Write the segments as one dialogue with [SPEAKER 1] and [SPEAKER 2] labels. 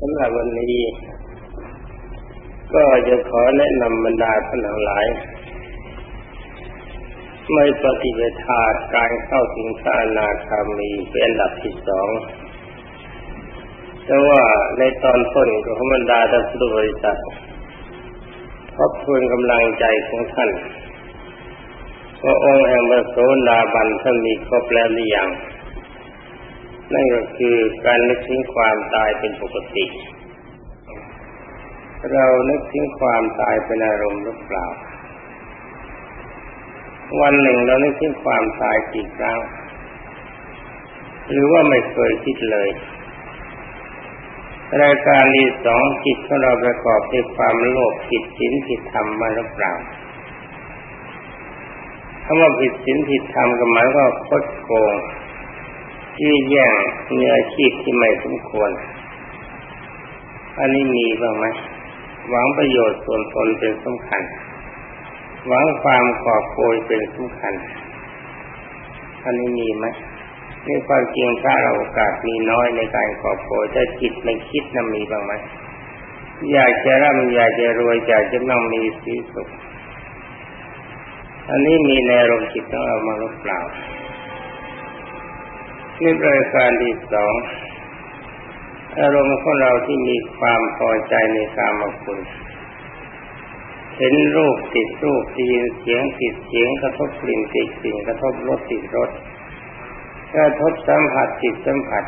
[SPEAKER 1] สำหรับวันนี้ ก็จะขอแนะนำบรรดาท่านทั้งหลาย ไม่ปฏิบัติการเข้าถึงสานาคามีเป็นอันดับที่สองแต่ว่าในตอนต้นของบรรดาท่านผู้บริษัททบทวนกำลังใจของท่านว่าองค์แห่งพระโสดาบันท่านมีครบแล้วหรือยัง นั่นก็คือการนึกถึงความตายเป็นปกติ เรานึกถึงความตายเป็นอารมณ์หรือเปล่า วันหนึ่งเรานึกถึงความตายกี่ครั้ง หรือว่าไม่เคยคิดเลย รายการที่สองจิตของเราประกอบด้วยความโลภผิดศีลผิดธรรมมาหรือเปล่าคำว่าผิดศีลผิดธรรมก็หมายว่าคดโกง ยื้อแย่งมีอชีพที่ไม่สมควร อันนี้มีบ้างไหมหวังประโยชน์ส่วนตนเป็นสำคัญ หวังความกอบโกยเป็นสำคัญ อันนี้มีไหมนี่ความจริงถ้าเราโอกาสมีน้อยในการกอบโกยแต่จิตไม่คิดนะมีบ้างไหมอยากจะร่ำอยากจะรวยอยากจะนั่งมีสีสุข อันนี้มีในอารมณ์จิตของเรามาหรือเปล่า นี่รายการที่สองอารมณ์ของเราที่มีความพอใจในกามคุณเห็นรูปติดรูปได้ยินเสียงติดเสียงกระทบกลิ่นติดกลิ่นกระทบรสติดรสกระทบสัมผัสติดสัมผัส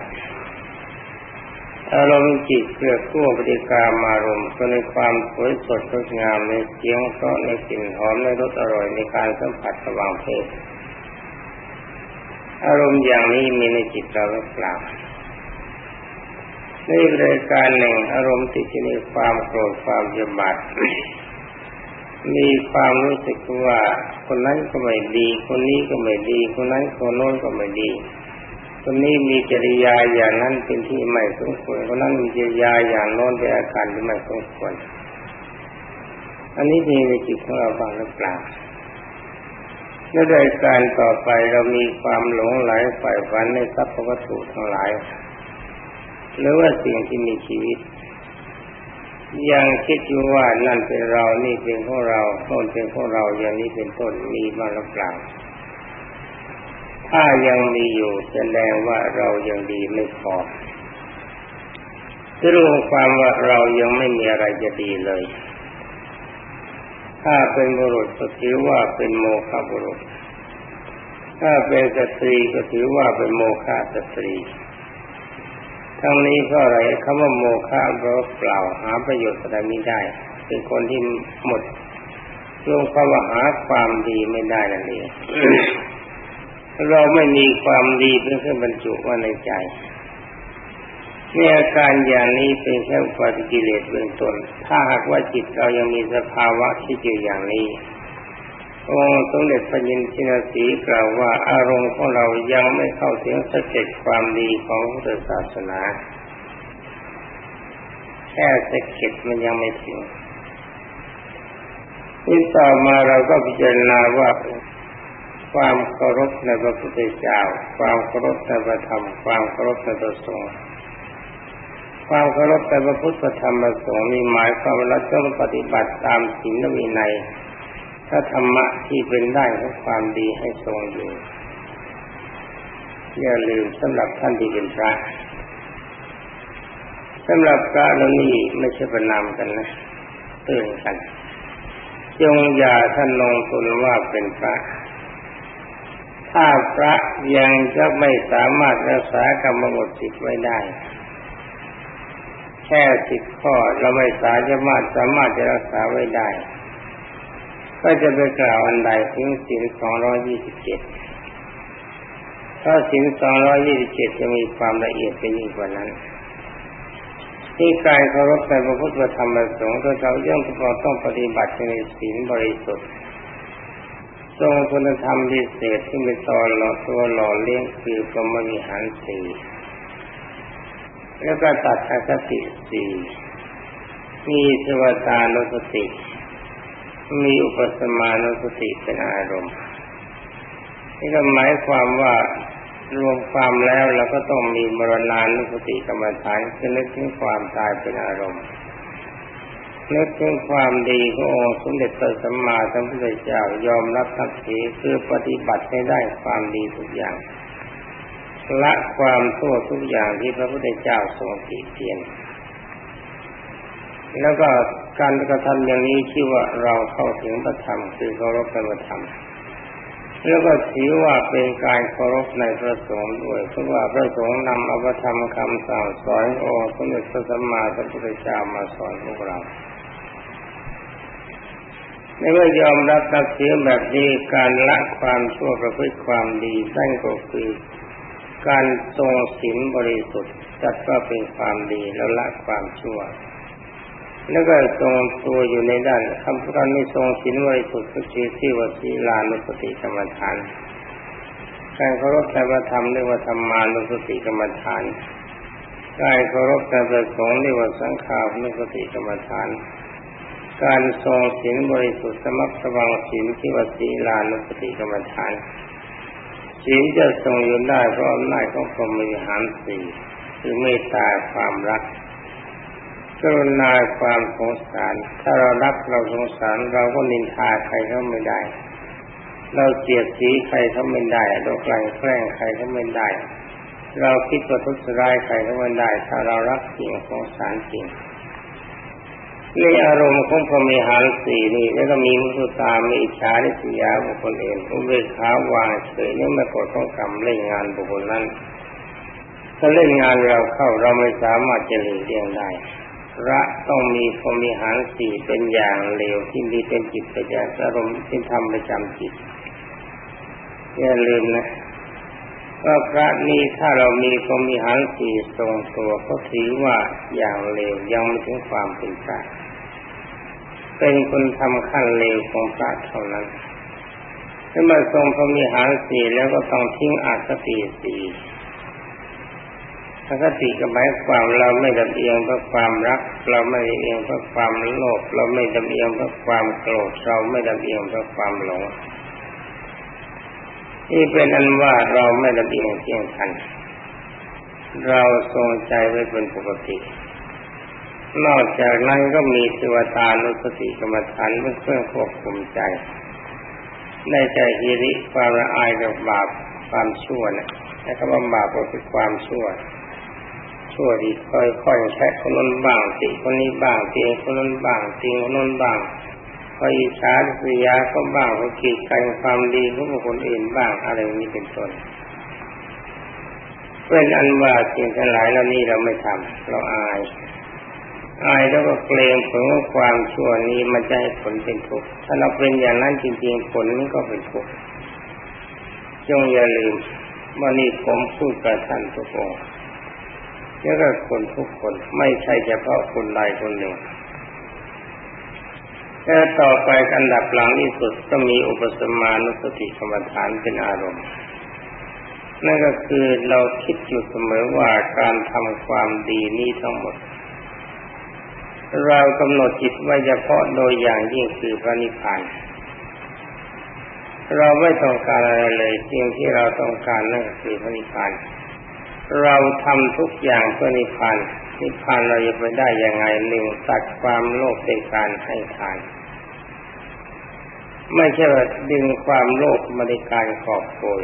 [SPEAKER 1] อารมณ์จิตเกิดขั้วปฏิกามอารมณ์ก็ในความสวยสดงดงามในเสียงเพราะในกลิ่นหอมในรสอร่อยในการสัมผัสระหว่างเพศ อารมณ์อย่างนี้มีในจิตเราหรือเปล่าในรายการหนึ่งอารมณ์ติดในความโกรธความยบาดมีความรู้สึกว่าคนนั้นก็ไม่ดี คนนี้ก็ไม่ดี คนนั้นคนโน้นก็ไม่ดี คนนี้มีจริยาอย่างนั้นเป็นที่ไม่สมควรคนนั้นมีจริยาอย่างโน้นเป็นอาการที่ไม่สมควร อันนี้มีในจิตของเราบ้างหรือเปล่า ในรายการต่อไปเรามีความหลงไหลฝ่ายฝันในทรัพย์วัตถุทั้งหลาย หรือว่าสิ่งที่มีชีวิต ยังคิดอยู่ว่านั่นเป็นเรานี่เป็นของเราต้นเป็นของเราอย่างนี้เป็นต้นมีมาหรือเปล่าถ้ายังมีอยู่แสดงว่าเรายังดีไม่พอจะรู้ความว่าเรายังไม่มีอะไรจะดีเลย ถ้าเป็นบุรุษก็ถือว่าเป็นโมฆะบุรุษ ถ้าเป็นสตรีก็ถือว่าเป็นโมฆะสตรี ทั้งนี้ก็อะไรคำว่าโมฆะเราเปล่าหาประโยชน์อะไรไม่ได้ เป็นคนที่หมดช่วงควาหาความดีไม่ได้นั่นเองเราไม่มีความดีเป็นเครื่อบรรจุไว้ในใจ มีอาการอย่างนี้เป็นแค่อุปาทิกิเลสเบื้องต้น ถ้าหากว่าจิตเรายังมีสภาวะที่อยู่อย่างนี้องค์สมเด็จพระยินทินสีกล่าวว่าอารมณ์ของเรายังไม่เข้าถึงสเก็ตความดีของพุทธศาสนา แค่สเก็ตมันยังไม่ถึงนี่ต่อมาเราก็พิจารณาว่าความเคารพในพระพุทธเจ้า ความเคารพในพระธรรม ความเคารพในพระสงฆ์ ความเคารพแต่พระพุทธธรรมประสงค์มีหมายความว่าเราต้องปฏิบัติตามศีลวินัยถ้าธรรมะที่เป็นได้ของความดีให้ทรงอยู่อย่าลืมสำหรับท่านที่เป็นพระสำหรับพระเรานี่ไม่ใช่ประนามกันนะเตือนกัน จงอย่าท่านลงทุนว่าเป็นพระ ถ้าพระยังจะไม่สามารถรักษากรรมหมดจิตไว้ได้ แค่สิบข้อเราไม่สามารถสามารถจะรักษาไว้ได้ ก็จะไปกล่าวอันใดถึงสินสองร้อยยี่สิบเจ็ดถ้าสินสองร้อยยี่สิบเจ็ดจะมีความละเอียดไปยิ่งกว่านั้นที่การเคารพในพระพุทธธรรมประสงค์เราย่อมต้องปฏิบัติในศีลบริสุทธิ์ทรงคุณธรรมพิเศษที่เป็นตอนหล่อตัวหล่อเลี้ยงคือพรหมวิหารสี่ แล้วก็ตัดอคติสี่มีสวตานุสติ มีอุปสมานุสติเป็นอารมณ์นี่ก็หมายความว่ารวมความแล้วเราก็ต้องมีมรณานุสติกรรมฐานคือนึกถึงความตายเป็นอารมณ์นึกถึงความดีขององค์สมเด็จพระสัมมาสัมพุทธเจ้ายอมรับทักษีคือปฏิบัติให้ได้ความดีทุกอย่าง ละความชั่วทุกอย่างที่พระพุทธเจ้าทรงติเตียน แล้วก็การกระทำอย่างนี้ชื่อว่าเราเข้าถึงพระธรรมคือเคารพพระธรรมแล้วก็ถือว่าเป็นการเคารพในพระสงฆ์ด้วยเพราะว่าพระสงฆ์นำอภิธรรมคำสั่งสอนองค์สมเด็จพระสัมมาสัมพุทธเจ้ามาสอนพวกเราในเมื่อยอมรับตักเสียแบบนี้การละความชั่วประพฤติความดีนั่นก็คือ การทรงศีลบริสุทธิ์จัดว่าเป็นความดีแล้วละความชั่ว แล้วก็ทรงตัวอยู่ในด้านคำพูดนี้ทรงศีลบริสุทธิ์ก็คือที่ว่าศีลานุสติกรรมฐานการเคารพแต่ประธรรมเรียกว่าธรรมานุสติกรรมฐานการเคารพแต่ประสงค์เรียกว่าสังขานุสติกรรมฐาน การทรงศีลบริสุทธิ์สมัครสวังศีลที่ว่าศีลานุสติกรรมฐาน ศีลจะทรงอยู่ได้เพราะอำนาจของพรหมิหารสี่คือเมตตาความรักกรุณาความสงสาร ถ้าเรารักเราสงสารเราก็นินทาใครเขาไม่ได้ เราเกลียดสีใครเขาไม่ได้เรากลั่นแกล้งใครเขาไม่ได้ เราคิดว่าทุสร้ายใครเขาไม่ได้ ถ้าเรารักจริงสงสารจริง นี่อารมณ์ของพรมิหารสี่นี่แล้วก็มีมุสุตามีอิจฉาริษยาบุคคลอื่นอุเบกขาวางเฉยนี่ไม่กดต้องกรรมเล่นงานบุคคลนั้นถ้าเล่นงานเราเข้าเราไม่สามารถจะหลีกเลี่ยงได้พระต้องมีพรมิหารสี่เป็นอย่างเลวที่มีเป็นจิตประจำอารมณ์เป็นธรรมประจำจิตอย่าลืมนะ ว่าพระนี้ถ้าเรามีพรมิหารสี่ทรงตัวก็ถือว่าอย่างเลวยังไม่ถึงความเป็นพระเป็นคนทำขั้นเลวของพระเท่านั้นถ้ามาทรงพรหมิหารสี่แล้วก็ต้องทิ้งอาสติสี่อาสติก็หมายความเราไม่ดำเอียงเพราะความรัก เราไม่ดำเอียงเพราะความโลภเราไม่ดำเอียงเพราะความโกรธเราไม่ดำเอียงเพราะความหลง นี่เป็นอันว่าเราไม่ดำเอียงเที่ยงทัน เราทรงใจไว้เป็นปกติ นอกจากนั้นก็มีสิวตานุสติกรรมฐานเพื่อเครื่องควบคุมใจได้ใจฮิริความละอายกับบาปความชั่วนะแต่คำว่าบาปก็คือความชั่ว ชั่วดีค่อยๆแค่คนนั้นบ้างติคนนี้บ้างตีคนนั้นบ้างตีคนนั้นบ้าง พออิจฉาสิยาก็บ้างพอขีดกันความดีของคนอื่นบ้างอะไรนี้เป็นต้นเป็นอันว่าสิ่งทั้งหลายเหล่านี้เราไม่ทำเราอาย อายแล้วก็เกรงผลของความชั่วนี้มันจะให้ผลเป็นทุกข์ถ้าเราเป็นอย่างนั้นจริงๆผลนี้ก็เป็นทุกข์จงอย่าลืมว่านี่ผมพูดกับท่านทุกคนแล้วก็คนทุกคนไม่ใช่เฉพาะคนใดคนหนึ่ง แต่ต่อไปอันดับหลังที่สุดก็มีอุปสมานุสติกรรมฐานเป็นอารมณ์ นั่นก็คือเราคิดอยู่เสมอว่าการทำความดีนี้ทั้งหมด เรากำหนดจิตไว้เฉพาะโดยอย่างยิ่งคือพระนิพพานเราไม่ต้องการอะไรเลยสิ่งที่เราต้องการนั่นก็คือพระนิพพานเราทำทุกอย่างเพื่อนิพพานนิพพานเราจะไปได้ยังไงหนึ่งตัดความโลภในการให้ทาน ไม่ใช่ว่าดึงความโลภมาในการกอบโกย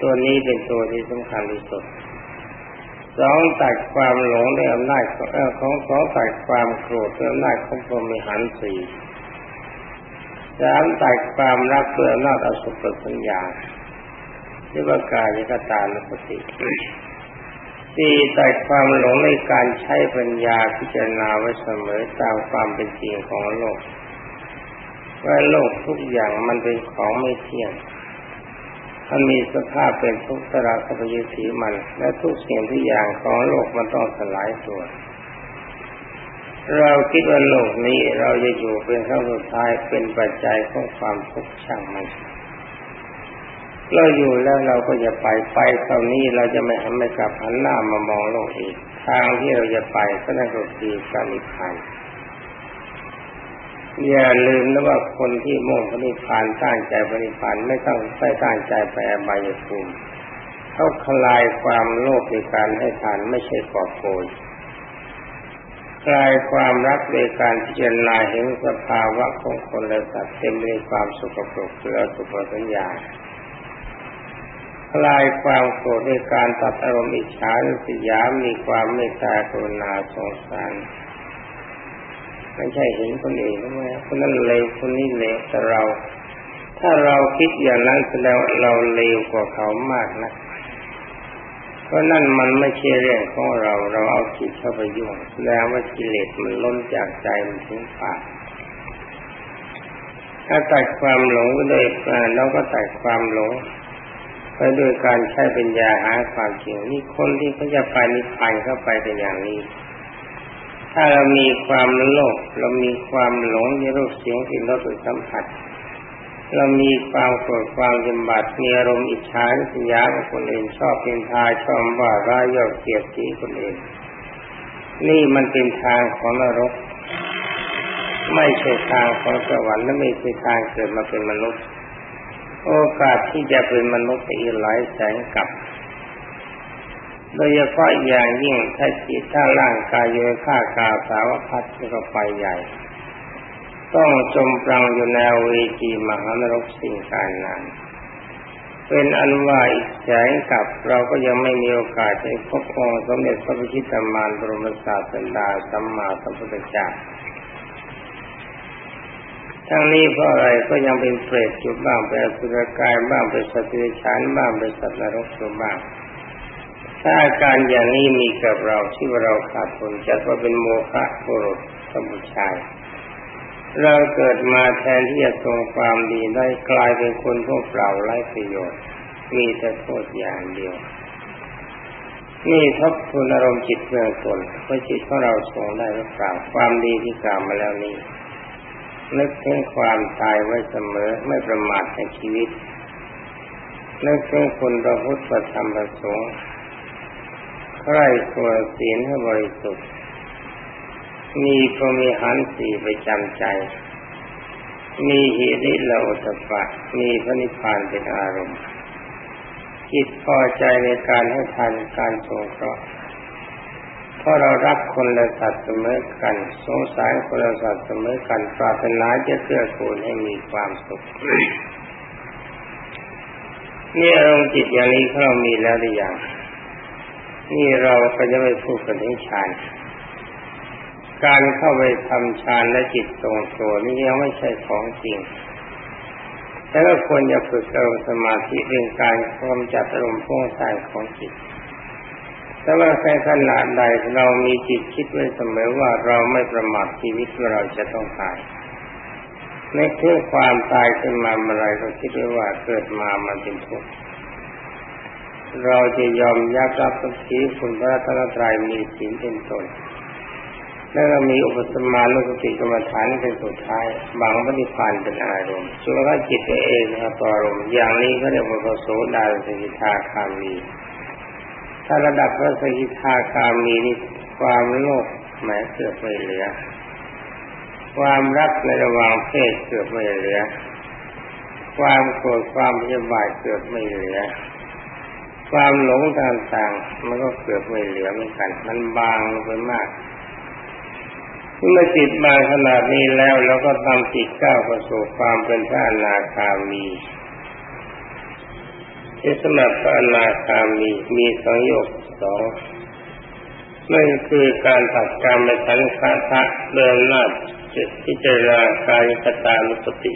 [SPEAKER 1] ตัวนี้เป็นตัวที่สำคัญที่สุดสองตัดความหลงด้วยอำนาจของสองตัดความโกรธด้วยอำนาจของพรหมิหารสี่สามตัดความรักด้วยอำนาจอสุภสัญญาที่ว่ากายกตานุปติสี่ตัดความหลงในการใช้ปัญญาพิจารณาไว้เสมอตามความเป็นจริงของโลก ว่าโลกทุกอย่างมันเป็นของไม่เที่ยง มันมีสภาพเป็นทุกข์สระสัพยสีมัน และทุกสิ่งทุกอย่างของโลกมันต้องสลายตัว เราคิดว่าโลกนี้เราจะอยู่เป็นครั้งสุดท้ายเป็นปัจจัยของความทุกข์ช่างมันเราอยู่แล้วเราก็จะไปไปครานี้เราจะไม่หันไม่กลับหันหน้ามามองโลกอีก ทางที่เราจะไปก็นั่นก็คือการนิพพาน อย่าลืมนะว่าคนที่มุ่งพระนิพพานตั้งใจพระนิพพานไม่ต้องใส่ตั้งใจไปอบายภูมิเขาคลายความโลภในการให้ทานไม่ใช่กอบโกยคลายความรักในการพิจารณาเห็นสภาวะของคนและสัตว์เต็มด้วยความสุขปรกเรือสุภสัญญาคลายความโกรธในการตัดอารมณ์อิจฉาสยามีความเมตตากรุณาสงสาร ไม่ใช่เห็นคนอื่นไหมคนนั้นเลวคนนี้เลวแต่เรา ถ้าเราคิดอย่างนั้นแสดงเราเลวกว่าเขามากนะเพราะนั่นมันไม่ใช่เรื่องของเรา เราเอาจิตเข้าไปยุ่งแสดงว่ากิเลสมันล้นจากใจมันถึงปากถ้าตัดความหลงก็เลยเราก็ตัดความหลงไปด้วยการใช้ปัญญาหาความจริงนี่คนที่เขาจะไปนิพพานเข้าไปเป็นอย่างนี้ ถ้าเรามีความโลภเรามีความหลงในรูปเสียงสิ่งรสสัมผัส เรามีความโกรธความจำบัดมีอารมณ์อิจฉาสัญญาของคนอื่นชอบเป็นทายชอบว่าร้ายยอกเกียรติคนอื่นนี่มันเป็นทางของนรก ไม่ใช่ทางของสวรรค์และไม่ใช่ทางเกิดมาเป็นมนุษย์ โอกาสที่จะเป็นมนุษย์อีกหลายแสนกับ โดยเฉพาะอย่างยิ่งถ้าจิตถ้าร่างกายโยค่ากาสาวพัดก็ไปใหญ่ ต้องจมปลังอยู่ในเวทีมหานรกสิ่งการนานเป็นอันว่าอีกแสนกับเราก็ยังไม่มีโอกาสได้พบองค์สมเด็จพระพิชิตมารบรมศาสดาสัมมาสัมพุทธเจ้าทั้งนี้เพราะอะไรก็ยังเป็นเปรตอยู่บ้างเป็นสุรกายบ้างเป็นสัตว์เดรัจฉานบ้างเป็นสัตว์นรกอยู่บ้าง ถ้าอาการอย่างนี้มีกับเราที่ว่าเราขาดทุนจัดว่าเป็นโมฆะบุรุษสมุชายเราเกิดมาแทนที่จะทรงความดีได้กลายเป็นคนพวกเปล่าไร้ประโยชน์ มีแต่โทษอย่างเดียว นี่ทบทวนอารมณ์จิตเบื้องต้นว่าจิตของเราทรงได้หรือเปล่าความดีที่กล่าวมาแล้วนี้นึกถึงความตายไว้เสมอไม่ประมาทในชีวิตนึกถึงคุณพระพุทธธรรมประสงค์ ใคร่ควศีลให้บริสุทธิ์ มีพรมีหันสีประจำใจ มีหิริละอุตปะ มีพระนิพพานเป็นอารมณ์จิตพอใจในการให้ทานการสงเคราะห์ราะเรารักคนและสัตว์เสมอกัน สงสารคนและสัตว์เสมอกัน ปรารถนาจะเกื้อกูลให้มีความสุขนี่อารมณ์จิตอย่างนี้เรามีแล้วหรือยัง นี่เราก็จะไม่พูดกันถึงฌานการเข้าไปทำฌานและจิตทรงตัวนี่ยังไม่ใช่ของจริง แต่ก็ควรจะฝึกอารมณ์สมาธิเรื่องการความจัดอารมณ์พุ่งสายของจิต แต่ว่าในขณะใดเรามีจิตคิดไว้เสมอว่าเราไม่ประมาทชีวิตว่าเราจะต้องตายในเพื่อความตายขึ้นมาเมื่อไรก็คิดไว้ว่าเกิดมามันเป็นทุกข์ เราจะยอมยักรับสักทีคุณพระรัตนตรัยมีศีลเป็นต้นแล้วก็มีอุปสมานุสติกรรมฐานเป็นสุดท้ายบางปฏิพานเป็นอารมณ์ส่วนถ้าจิตเองนะครับอารมณ์อย่างนี้ก็เรียกว่าโสดาสกิทาคามี ถ้าระดับพระสกิทาคามีนี่ความโลภแม้เกือบไม่เหลือ ความรักในระหว่างเพศเกือบไม่เหลือ ความโกรธความพยาบาทเกือบไม่เหลือ ความหลงต่างๆ มันก็เกือบไม่เหลือเหมือนกัน มันบางลงไปมากเมื่อจิตบางขนาดนี้แล้วเราก็ทำจิตก้าวประสู่ความเป็นพระอนาคามีที่สำหรับพระอนาคามีมีสังโยชน์สองนั่นคือการตัดการมในสังฆาทะเดินหน้าจิตพิจารณากายกตานุสติ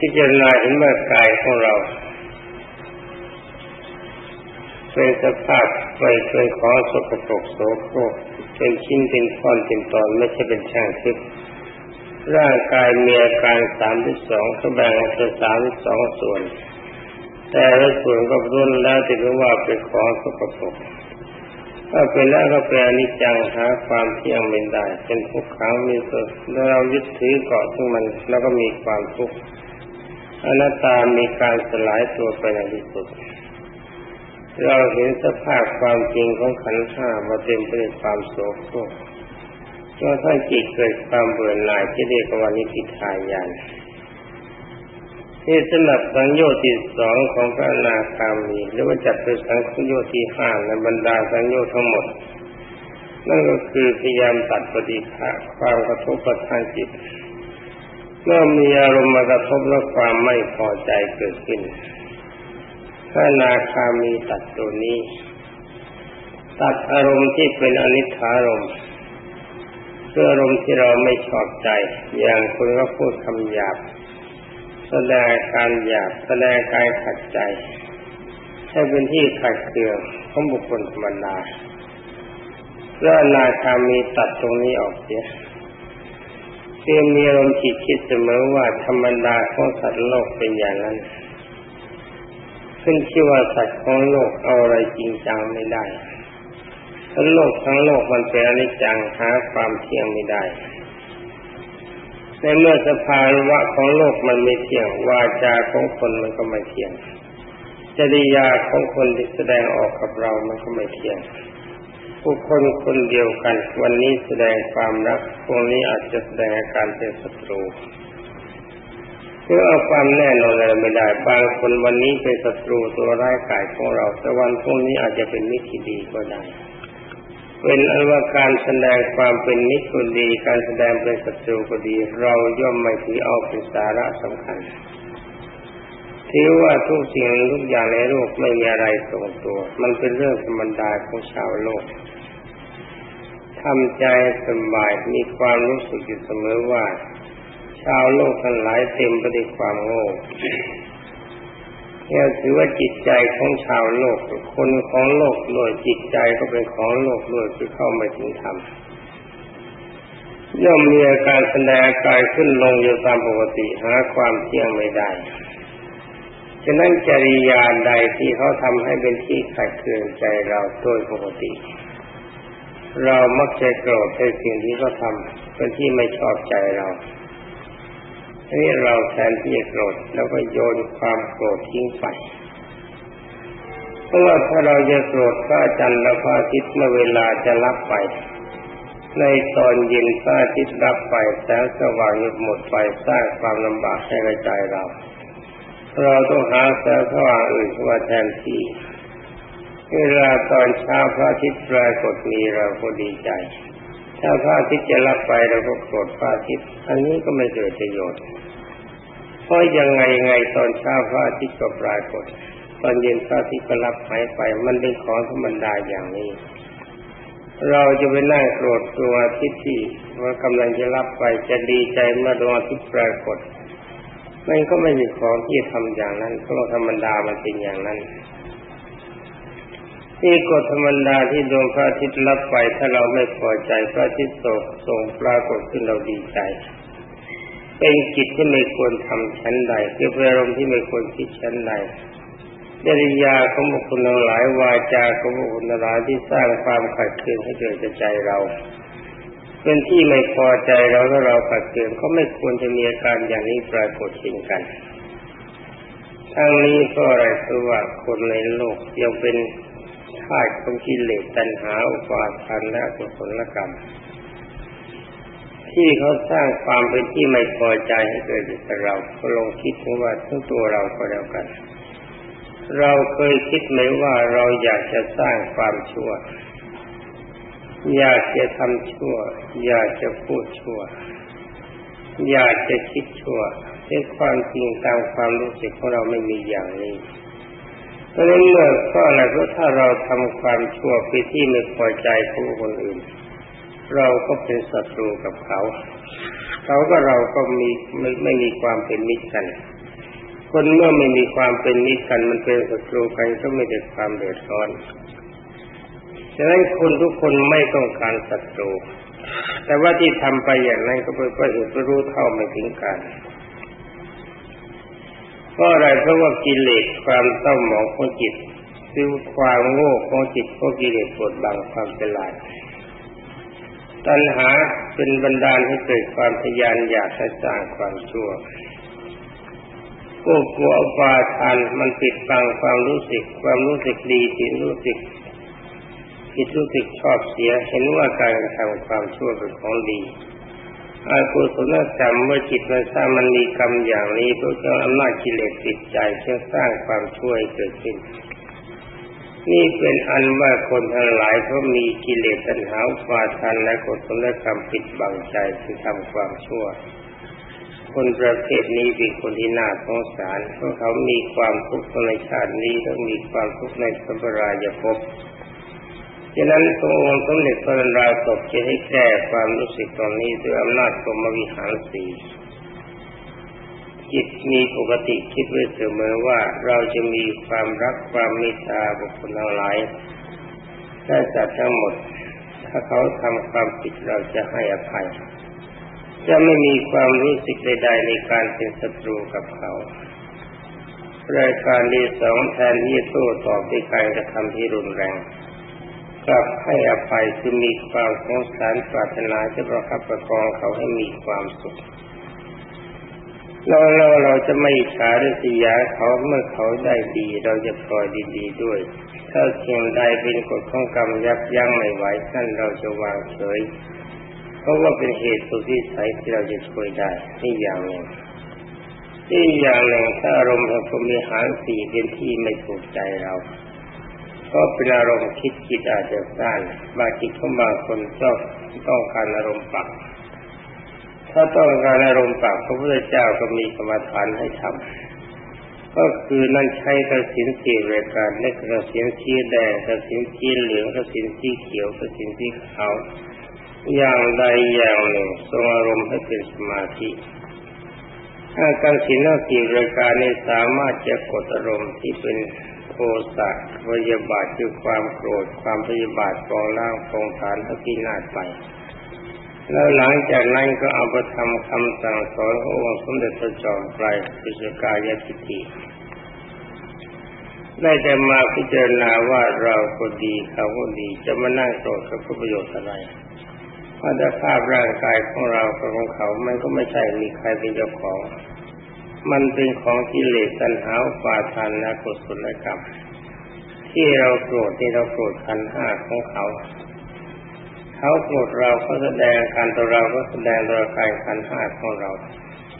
[SPEAKER 1] พิจารณาเห็นว่ากายของเรา เป็นสภาพไม่เป็นของสกปรกโสโครกเป็นชิ้นเป็นท่อนเป็นตอนไม่ใช่เป็นช่งทิพย์ร่างกายมีอาการสามที่สองก็แบ่งเป็นสามที่สองส่วน แต่ละส่วนก็รุนแล้วที่รู้ว่าเป็นของสกปรกถ้าเป็นแล้วก็เป็นอนิจจังหาความเที่ยงไม่ได้ เป็นทุกขังมีตัวเรายึดถือเกาะซึ่งมันแล้วก็มีความทุกข์อนัตตามีการสลายตัวไปในที่สุด เราเห็นสภาพความจริงของขันธ์ห้ามาเต็มไปด้วยความโศกโศกจนถ้านจิตเกิดความเบื่อหน่ายที่เรียกว่านิพิทายานที่สำหรับสังโยชน์ที่สองของพระอนาคามีหรือว่าจัดเป็นสังโยชน์ที่ห้าในบรรดาสังโยชน์ทั้งหมด นั่นก็คือพยายามตัดปฏิฆะความกระทบกระทั่งจิตเมื่อมีอารมณ์มากระทบแล้วความไม่พอใจเกิดขึ้น พระนาคามีตัดตัวนี้ ตัดอารมณ์ที่เป็นอนิจจารมณ์คืออารมณ์ที่เราไม่ชอบใจ อย่างคุณก็พูดคำหยาบ แสดงการหยาบแสดงกายขัดใจให้เป็นที่ขัดเคืองของบุคคลธรรมดาเพื่อนาคามีตัดตรงนี้ออกเสียคือมีอารมณ์จิตคิดเสมอว่าธรรมดาของสัตว์โลกเป็นอย่างนั้น ขึ้นชื่อว่าสัตว์ของโลกเอาอะไรจริงจังไม่ได้ทั้งโลกทั้งโลกมันเป็นอนิจจังหาความเที่ยงไม่ได้ ในเมื่อสภาวะของโลกมันไม่เที่ยงวาจาของคนมันก็ไม่เที่ยงจริยาของคนที่แสดงออกกับเรามันก็ไม่เที่ยงผู้คนคนเดียวกัน วันนี้แสดงความรักพวกนี้อาจจะแสดงอาการเป็นศัตรู เพื่อเอาความแน่นอนอะไรไม่ได้บางคนวันนี้เป็นศัตรูตัวร้ายกายของเรา แต่วันพรุ่งนี้อาจจะเป็นมิตรที่ดีก็ได้เป็นอันว่าการแสดงความเป็นมิตรก็ดี การแสดงเป็นศัตรูก็ดี เราย่อมไม่ถือเอาเป็นสาระสำคัญถือว่าทุกสิ่งทุกอย่างในโลกไม่มีอะไรทรงตัว มันเป็นเรื่องธรรมดาของชาวโลกทำใจสบายมีความรู้สึกอยู่เสมอว่า ชาวโลกทั้งหลายเต็มไปด้วยความโง่เนี่ยถือว่าจิตใจของชาวโลก คนของโลกด้วยจิตใจก็เป็นของโลกด้วยที่เข้ามาถึงธรรมย่อมมีอาการแสดงกายขึ้นลงอยู่ตามปกติหาความเที่ยงไม่ได้ ฉะนั้นจริยาใดที่เขาทำให้เป็นที่ขัดเคืองใจเราโดยปกติ เรามักจะโกรธในสิ่งที่เขาทำเป็นที่ไม่ชอบใจเรา นี่เราแทนที่จะโกรธแล้วก็โยนความโกรธทิ้งไปเพราะว่าถ้าเราจะโกรธพระจันทร์และพระอาทิตย์เมื่อเวลาจะรับไป ในตอนเย็นพระอาทิตย์รับไปแสงสว่างหมดไปสร้างความลำบากให้ในใจเรา เราต้องหาแสงสว่างอื่นมาแทนที่เวลาตอนเช้าพระอาทิตย์ปรากฏมีเราก็ดีใจ ถ้าพระอาทิตย์จะรับไปเราก็โกรธพระอาทิตย์อันนี้ก็ไม่เกิดประโยชน์ เพราะยังไงไงตอนเช้าพระอาทิตย์ก็ปรากฏ ตอนเย็นพระอาทิตย์ก็รับหายไป มันเป็นของธรรมดาอย่างนี้ เราจะไปนั่งโกรธดวงอาทิตย์ที่ว่ากำลังจะรับไปจะดีใจเมื่อดวงอาทิตย์ปรากฏมันก็ไม่มีของที่ทำอย่างนั้นเพราะธรรมดามันเป็นอย่างนั้น ที่กฎธรรมดาที่ดวงพระอาทิตย์รับไปถ้าเราไม่พอใจพระอาทิตย์ตกส่งปรากฏขึ้นเราดีใจ เป็นกิจที่ไม่ควรทำชั้นใดคือเป็นอารมณ์ที่ไม่ควรคิดชั้นใดจริยาของบุคคลหลายวาจาของบุคคลหลายที่สร้างความขัดเคืองให้เกิดใจเราเป็นที่ไม่พอใจเราแล้วเราขัดเคืองเขาไม่ควรจะมีอาการอย่างนี้ปรากฏชิงกันทั้งนี้เพราะอะไรเพราะว่าคนในโลกยังเป็น ทาสของกิเลสตัณหาอุปาทานและกุศลกรรม ที่เขาสร้างความเป็นที่ไม่พอใจให้เกิดกับเราก็ลองคิดถึงว่าทั้งตัวเราก็แล้วกัน เราเคยคิดไหมว่าเราอยากจะสร้างความชั่ว อยากจะทำชั่ว อยากจะพูดชั่ว อยากจะคิดชั่วแต่ความจริงตามความรู้สึกของเราไม่มีอย่างนี้ เพราะนั้นเมื่อก็อะไรเพราะถ้าเราทำความชั่วไปที่ไม่พอใจของคนอื่น เราก็เป็นศัตรูกับเขา เขาก็เราก็มีไม่ไม่มีความเป็นมิตรกัน คนเมื่อไม่มีความเป็นมิตรกัน มันเป็นศัตรูกันก็ไม่ได้ความเดือดร้อนฉะนั้นคนทุกคนไม่ต้องการศัตรูแต่ว่าที่ทำไปอย่างนั้นก็เป็นเพราะเหตุรู้เท่าไม่ถึงการ เพราะอะไรเพราะว่ากิเลสความเศร้าหมองของจิตคือความโง่ของจิตก็กิเลสปวดบังความฉลาดตัณหาเป็นบันดาลให้เกิดความทยานอยากให้สร้างความชั่วก็กลัวปาทานมันปิดบังความรู้สึก ความรู้สึกดีที่รู้สึกจิตรู้สึกชอบเสียเห็นว่าการทำความชั่วเป็นของดี อากุศลกรรมเมื่อจิตมันสร้างมันมีกรรมอย่างนี้เพื่อจะอำนาจกิเลสติดใจเชื่อสร้างความช่วยเกิดขึ้น นี่เป็นอันว่าคนทั้งหลายเขามีกิเลสตัณหาฟาทันและกุศลกรรมปิดบังใจที่ทำความชั่ว คนประเภทนี้เป็นคนที่น่าสงสารเพราะเขามีความทุกข์ในชาตินี้และมีความทุกข์ในสัมปรายภพ ฉะนั้นพระองค์สมเด็จพระนราศพจะให้แก้ความรู้สึกตอนนี้ด้วยอำนาจกรมวิหารสีจิตมีปกติคิดไว้เสมอว่าเราจะมีความรักความเมตตาบุคคลทั้งหลายได้จัดทั้งหมด ถ้าเขาทำความผิดเราจะให้อภัย จะไม่มีความรู้สึกใดๆในการเป็นศัตรูกับเขารายการที่สองแทนที่โต้ตอบด้วยการกระทำที่รุนแรง กลับให้อภัยคือมีความสงสารปรารถนาจะประคับประคองเขาให้มีความสุขเราเราเราจะไม่ฉาริษยาเขาเมื่อเขาได้ดี เราจะปล่อยดีๆด้วย ถ้าเพียงใดเป็นกฎของกรรมยับยั้งไม่ไหวนั่นเราจะวางเฉย เพราะว่าเป็นเหตุสุดที่ใสที่เราจะช่วยได้นี่อย่างหนึ่งที่อย่างหนึ่งถ้าอารมณ์ของพรมีหารสี่เป็นที่ไม่ถูกใจเรา ก็เป็นอารมณ์คิดคิดอาจจะสั้นบางจิตของบางคนชอบต้องการอารมณ์ปักถ้าต้องการอารมณ์ปักพระพุทธเจ้าก็มีกรรมฐานให้ทำก็คือนั่นใช้กระสินสีรายการนี่กระสินสีแดงกระสินสีเหลืองกระสินสีเขียวกระสินสีขาวอย่างใดอย่างหนึ่งทรงอารมณ์ให้เป็นสมาธิถ้าการสินสีรายการนี้สามารถจะกดอารมณ์ที่เป็น โทสะพยาบาทคือความโกรธ ความพยาบาทกองล่างกองฐานทั้งที่นาไป แล้วหลังจากนั้นก็เอาไปทำคำสั่งสอนขององค์สมเด็จพระจอมไตรปิฎกายทิฏฐิได้แต่มาพิจารณาว่าเราก็ดีเขาก็ดีจะมานั่งโกรธกับประโยชน์อะไรเพราะภาพร่างกายของเรากับของเขา มันก็ไม่ใช่มีใครเป็นเจ้าของ มันเป็นของกิเลสตัณหาปาทานและกุศลกรรม ที่เราโกรธที่เราโกรธขันห้าของเขา เขาโกรธเราเขาแสดงการตัวเราก็แสดงตัวกายขันห้าของเรา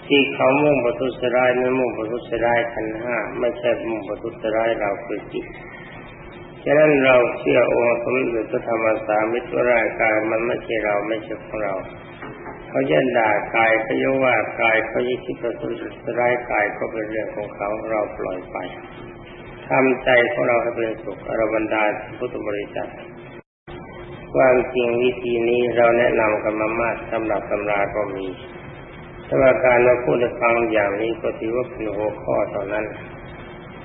[SPEAKER 1] ที่เขามุ่งประทุษร้ายนั้นมุ่งประทุษร้ายขันห้าไม่ใช่มุ่งประทุษร้ายเราคือจิตฉะนั้นเราเชื่อองค์สมเด็จพระธรรมสามิตรร่างกายมันไม่ใช่เราไม่ใช่ของเรา เขาจะด่ากายเขาจะว่ากายเขาจะคิดประทุษร้ายกายก็เป็นเรื่องของเขาเราปล่อยไปทำใจของเราให้เป็นสุขอรบรรดาพุทธบริษัทความจริงวิธีนี้เราแนะนำกันมามากสำหรับตำราก็มีแต่ว่าการเราพูดฟังอย่างนี้ก็ถือว่าเป็นหัวข้อตอนนั้น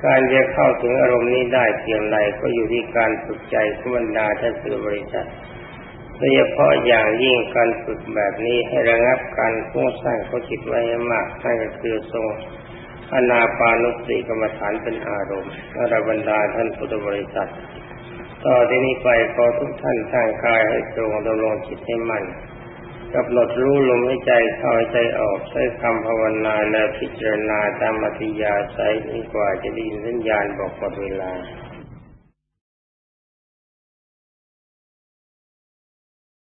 [SPEAKER 1] การจะเข้าถึงอารมณ์นี้ได้เพียงไรก็อยู่ที่การฝึกใจของบรรดาท่านสื่อบริษัท โดยเฉพาะอย่างยิ่งการฝึกแบบนี้ให้ระงับการฟุ้งซ่านเขาจิตไว้ให้มากนั่นก็คือทรงอนาปานุสติกรรมฐานเป็นอารมณ์และบรรดาท่านพุทธบริษัท ต่อที่นี้ไปขอทุกท่านตั้งกายให้ตรงดำรงจิตให้มั่นกำหนดรู้ลมให้ใจเข้าใจออกใช้คำภาวนาและพิจารณาตามมัธยาใช้นี้กว่าจะได้ยินสัญญาณบอกหมดเวลา